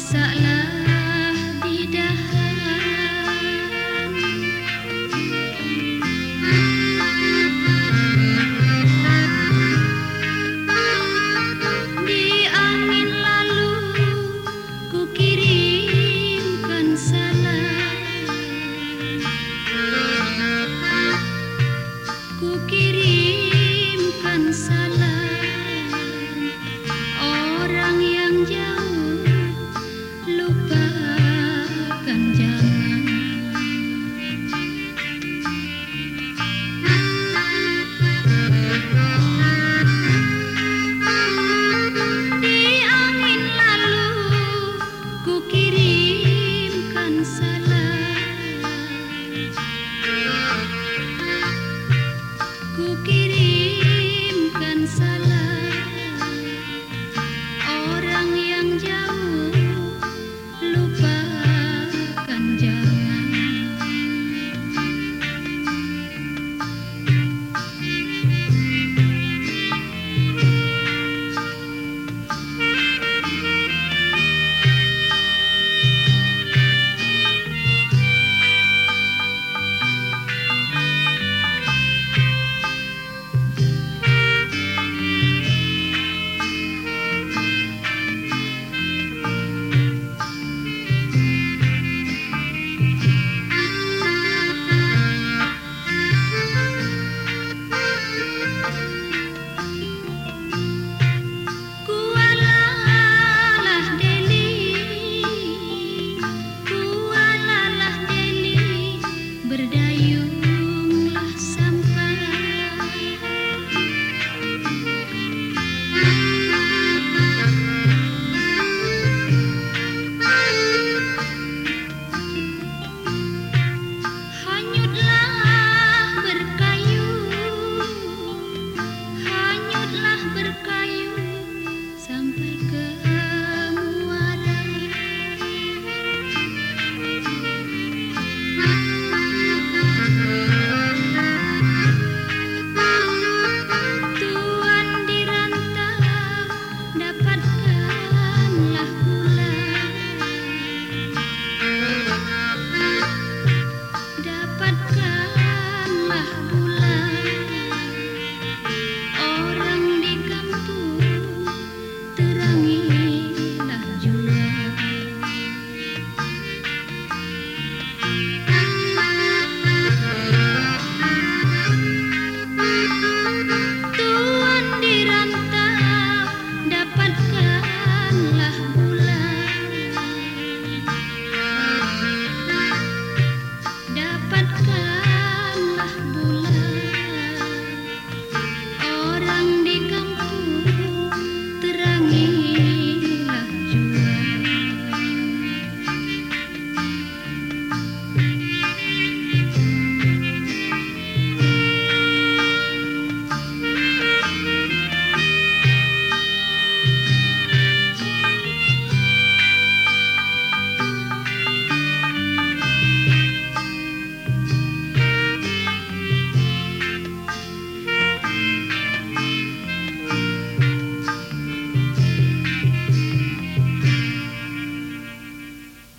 masalah.